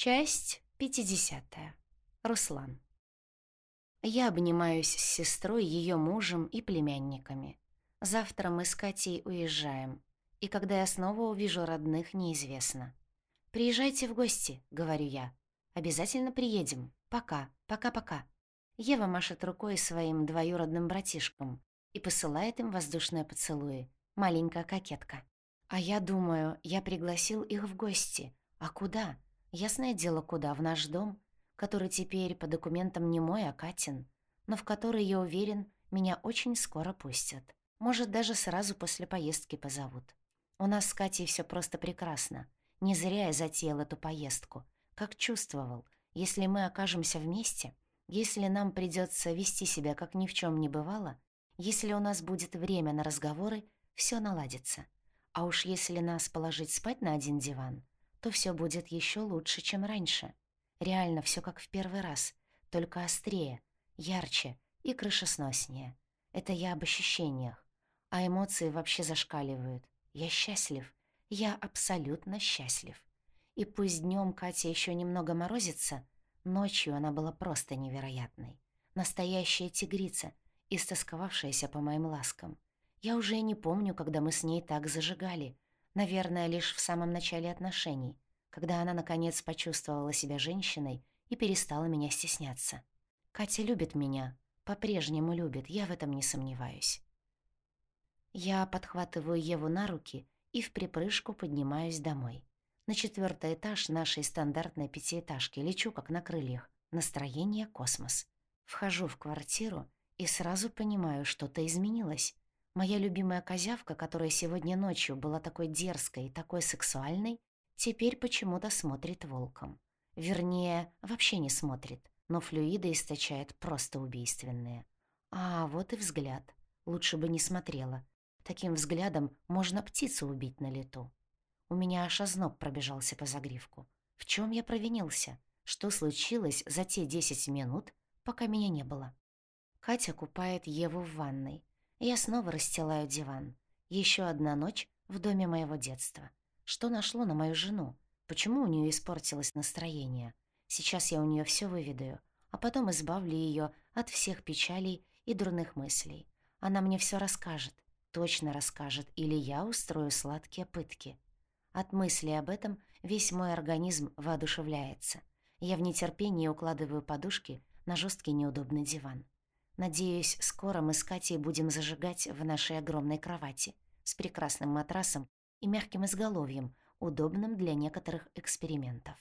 Часть 50. Руслан. Я обнимаюсь с сестрой, ее мужем и племянниками. Завтра мы с Катей уезжаем. И когда я снова увижу родных, неизвестно. «Приезжайте в гости», — говорю я. «Обязательно приедем. Пока, пока-пока». Ева машет рукой своим двоюродным братишкам и посылает им воздушные поцелуи. Маленькая кокетка. А я думаю, я пригласил их в гости. А куда? Ясное дело, куда? В наш дом, который теперь по документам не мой, а Катин, но в который, я уверен, меня очень скоро пустят. Может, даже сразу после поездки позовут. У нас с Катей все просто прекрасно. Не зря я затеял эту поездку. Как чувствовал, если мы окажемся вместе, если нам придется вести себя, как ни в чем не бывало, если у нас будет время на разговоры, все наладится. А уж если нас положить спать на один диван, то все будет еще лучше, чем раньше. Реально все как в первый раз, только острее, ярче и крышесноснее. Это я об ощущениях. А эмоции вообще зашкаливают. Я счастлив. Я абсолютно счастлив. И пусть днем Катя еще немного морозится, ночью она была просто невероятной. Настоящая тигрица, истосковавшаяся по моим ласкам. Я уже не помню, когда мы с ней так зажигали — Наверное, лишь в самом начале отношений, когда она, наконец, почувствовала себя женщиной и перестала меня стесняться. Катя любит меня, по-прежнему любит, я в этом не сомневаюсь. Я подхватываю Еву на руки и в припрыжку поднимаюсь домой. На четвертый этаж нашей стандартной пятиэтажки лечу как на крыльях. Настроение — космос. Вхожу в квартиру и сразу понимаю, что-то изменилось. Моя любимая козявка, которая сегодня ночью была такой дерзкой и такой сексуальной, теперь почему-то смотрит волком. Вернее, вообще не смотрит, но флюиды источает просто убийственные. А, вот и взгляд. Лучше бы не смотрела. Таким взглядом можно птицу убить на лету. У меня аж озноб пробежался по загривку. В чем я провинился? Что случилось за те десять минут, пока меня не было? Катя купает Еву в ванной. Я снова расстилаю диван. Еще одна ночь в доме моего детства. Что нашло на мою жену? Почему у нее испортилось настроение? Сейчас я у нее все выведаю, а потом избавлю ее от всех печалей и дурных мыслей. Она мне все расскажет, точно расскажет, или я устрою сладкие пытки. От мысли об этом весь мой организм воодушевляется. Я в нетерпении укладываю подушки на жесткий неудобный диван. Надеюсь, скоро мы с Катей будем зажигать в нашей огромной кровати с прекрасным матрасом и мягким изголовьем, удобным для некоторых экспериментов.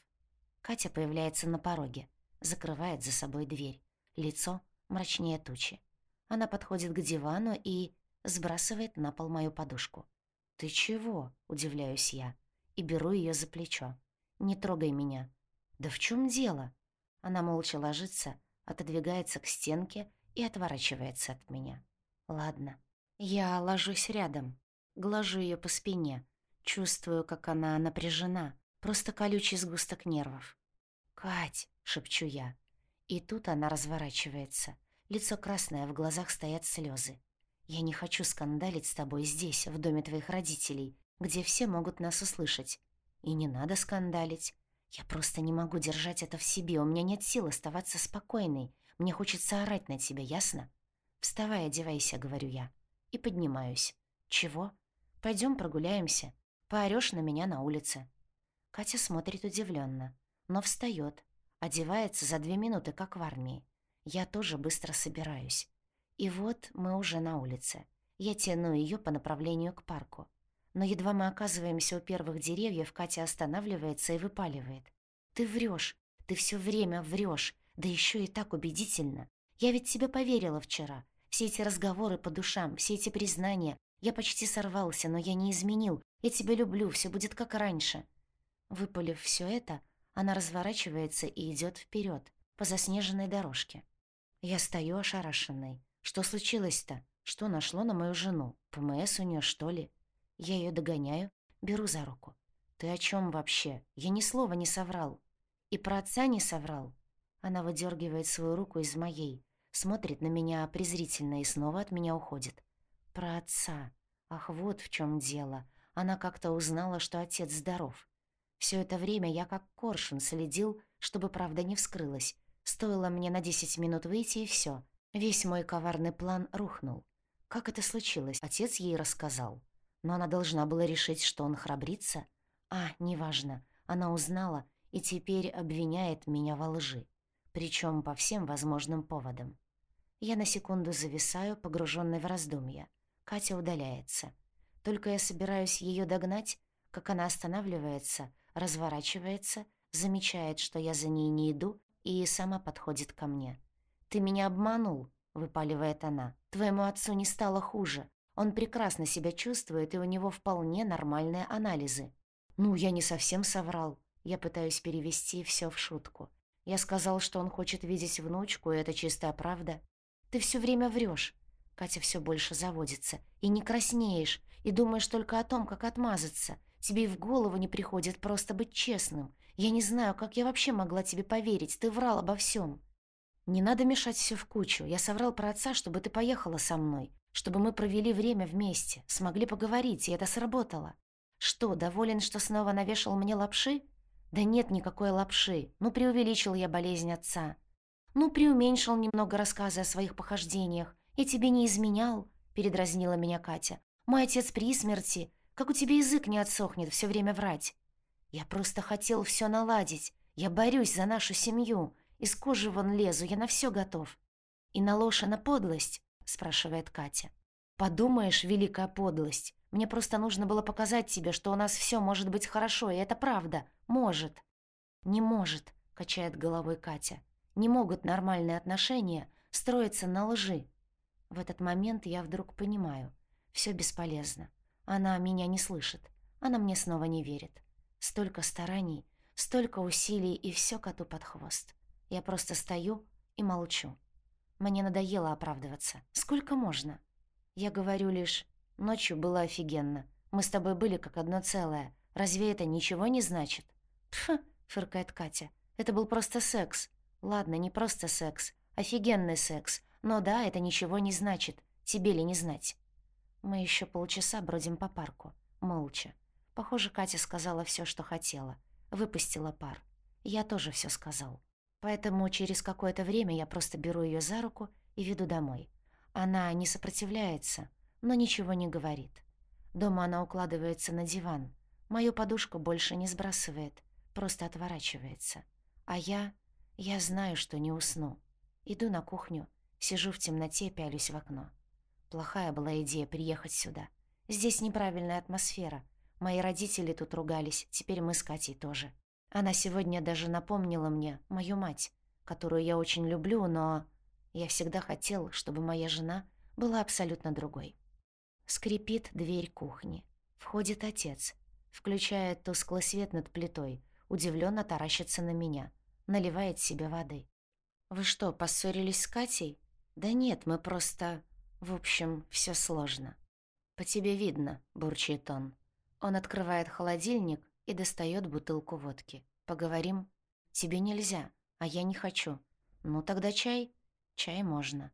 Катя появляется на пороге, закрывает за собой дверь. Лицо мрачнее тучи. Она подходит к дивану и сбрасывает на пол мою подушку. «Ты чего?» — удивляюсь я. И беру ее за плечо. «Не трогай меня». «Да в чем дело?» Она молча ложится, отодвигается к стенке и отворачивается от меня. Ладно. Я ложусь рядом, глажу ее по спине, чувствую, как она напряжена, просто колючий сгусток нервов. «Кать!» — шепчу я. И тут она разворачивается. Лицо красное, в глазах стоят слезы. «Я не хочу скандалить с тобой здесь, в доме твоих родителей, где все могут нас услышать. И не надо скандалить. Я просто не могу держать это в себе, у меня нет сил оставаться спокойной. Мне хочется орать на тебя, ясно? Вставай, одевайся, говорю я. И поднимаюсь. Чего? Пойдем прогуляемся. Поорёшь на меня на улице. Катя смотрит удивленно, но встает, одевается за две минуты, как в армии. Я тоже быстро собираюсь. И вот мы уже на улице. Я тяну ее по направлению к парку. Но едва мы оказываемся у первых деревьев, Катя останавливается и выпаливает. «Ты врешь, ты все время врешь. Да еще и так убедительно. Я ведь тебе поверила вчера. Все эти разговоры по душам, все эти признания. Я почти сорвался, но я не изменил. Я тебя люблю, все будет как раньше. Выпалив все это, она разворачивается и идет вперед по заснеженной дорожке. Я стою ошарашенной. Что случилось-то? Что нашло на мою жену? ПМС у нее что ли? Я ее догоняю, беру за руку. Ты о чем вообще? Я ни слова не соврал. И про отца не соврал. Она выдергивает свою руку из моей, смотрит на меня презрительно и снова от меня уходит. Про отца. Ах, вот в чем дело. Она как-то узнала, что отец здоров. Все это время я как коршун следил, чтобы правда не вскрылась. Стоило мне на десять минут выйти, и все. Весь мой коварный план рухнул. Как это случилось, отец ей рассказал. Но она должна была решить, что он храбрится. А, неважно. Она узнала и теперь обвиняет меня во лжи. Причем по всем возможным поводам. Я на секунду зависаю, погруженный в раздумья. Катя удаляется. Только я собираюсь ее догнать, как она останавливается, разворачивается, замечает, что я за ней не иду, и сама подходит ко мне. «Ты меня обманул», — выпаливает она. «Твоему отцу не стало хуже. Он прекрасно себя чувствует, и у него вполне нормальные анализы». «Ну, я не совсем соврал. Я пытаюсь перевести все в шутку. Я сказал, что он хочет видеть внучку, и это чистая правда. Ты все время врешь. Катя все больше заводится. И не краснеешь, и думаешь только о том, как отмазаться. Тебе и в голову не приходит просто быть честным. Я не знаю, как я вообще могла тебе поверить. Ты врал обо всем. Не надо мешать все в кучу. Я соврал про отца, чтобы ты поехала со мной. Чтобы мы провели время вместе, смогли поговорить, и это сработало. Что, доволен, что снова навешал мне лапши? Да нет никакой лапши. Ну, преувеличил я болезнь отца. Ну, преуменьшил немного рассказы о своих похождениях. Я тебе не изменял, передразнила меня Катя. Мой отец при смерти. Как у тебя язык не отсохнет все время врать? Я просто хотел все наладить. Я борюсь за нашу семью. Из кожи вон лезу, я на все готов. И на ложь, на подлость, спрашивает Катя. Подумаешь, великая подлость. Мне просто нужно было показать тебе, что у нас все может быть хорошо, и это правда. Может. Не может, качает головой Катя. Не могут нормальные отношения строиться на лжи. В этот момент я вдруг понимаю. Все бесполезно. Она меня не слышит. Она мне снова не верит. Столько стараний, столько усилий, и все коту под хвост. Я просто стою и молчу. Мне надоело оправдываться. Сколько можно? Я говорю лишь, Ночью было офигенно. Мы с тобой были как одно целое. Разве это ничего не значит?» «Пф», — фыркает Катя. «Это был просто секс. Ладно, не просто секс. Офигенный секс. Но да, это ничего не значит. Тебе ли не знать?» Мы еще полчаса бродим по парку. Молча. Похоже, Катя сказала все, что хотела. Выпустила пар. Я тоже все сказал. Поэтому через какое-то время я просто беру ее за руку и веду домой. Она не сопротивляется, но ничего не говорит. Дома она укладывается на диван. Мою подушку больше не сбрасывает, просто отворачивается. А я... я знаю, что не усну. Иду на кухню, сижу в темноте, пялюсь в окно. Плохая была идея приехать сюда. Здесь неправильная атмосфера. Мои родители тут ругались, теперь мы с Катей тоже. Она сегодня даже напомнила мне мою мать, которую я очень люблю, но я всегда хотел, чтобы моя жена была абсолютно другой. Скрипит дверь кухни. Входит отец. Включает тусклый свет над плитой. Удивленно таращится на меня. Наливает себе воды. «Вы что, поссорились с Катей?» «Да нет, мы просто...» «В общем, все сложно». «По тебе видно», — бурчит он. Он открывает холодильник и достает бутылку водки. «Поговорим?» «Тебе нельзя, а я не хочу». «Ну тогда чай?» «Чай можно».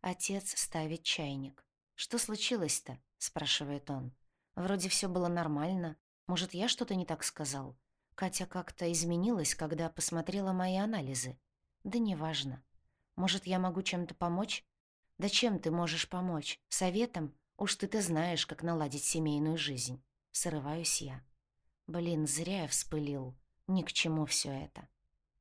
Отец ставит чайник. «Что случилось-то?» — спрашивает он. «Вроде все было нормально. Может, я что-то не так сказал? Катя как-то изменилась, когда посмотрела мои анализы. Да неважно. Может, я могу чем-то помочь? Да чем ты можешь помочь? Советом? Уж ты-то знаешь, как наладить семейную жизнь. Срываюсь я. Блин, зря я вспылил. Ни к чему все это.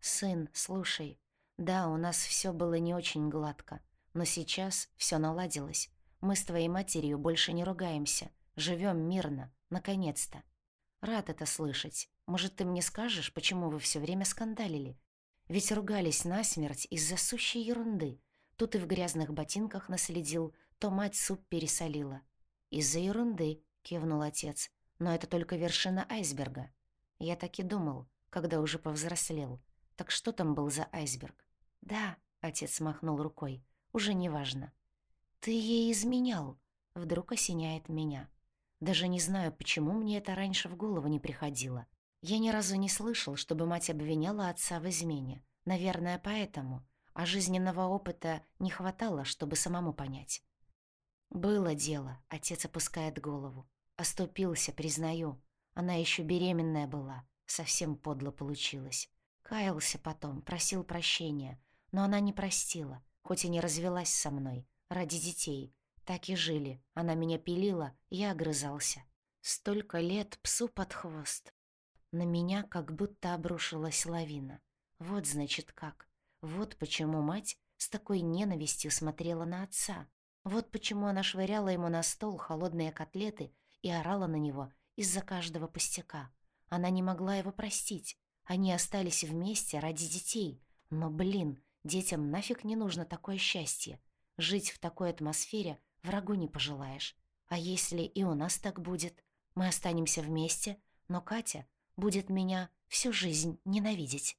Сын, слушай. Да, у нас все было не очень гладко, но сейчас все наладилось. Мы с твоей матерью больше не ругаемся. Живем мирно. Наконец-то. Рад это слышать. Может, ты мне скажешь, почему вы все время скандалили? Ведь ругались насмерть из-за сущей ерунды. Тут и в грязных ботинках наследил, то мать суп пересолила. «Из-за ерунды», — кивнул отец. «Но это только вершина айсберга». Я так и думал, когда уже повзрослел. Так что там был за айсберг? «Да», — отец махнул рукой, — «уже не важно. «Ты ей изменял!» — вдруг осеняет меня. Даже не знаю, почему мне это раньше в голову не приходило. Я ни разу не слышал, чтобы мать обвиняла отца в измене. Наверное, поэтому. А жизненного опыта не хватало, чтобы самому понять. «Было дело», — отец опускает голову. «Оступился, признаю. Она еще беременная была. Совсем подло получилось. Каялся потом, просил прощения, но она не простила, хоть и не развелась со мной, ради детей. Так и жили. Она меня пилила, я огрызался. Столько лет псу под хвост. На меня как будто обрушилась лавина. Вот значит как. Вот почему мать с такой ненавистью смотрела на отца. Вот почему она швыряла ему на стол холодные котлеты и орала на него из-за каждого пустяка. Она не могла его простить. Они остались вместе ради детей. Но, блин, детям нафиг не нужно такое счастье. Жить в такой атмосфере врагу не пожелаешь. А если и у нас так будет? Мы останемся вместе, но Катя будет меня всю жизнь ненавидеть.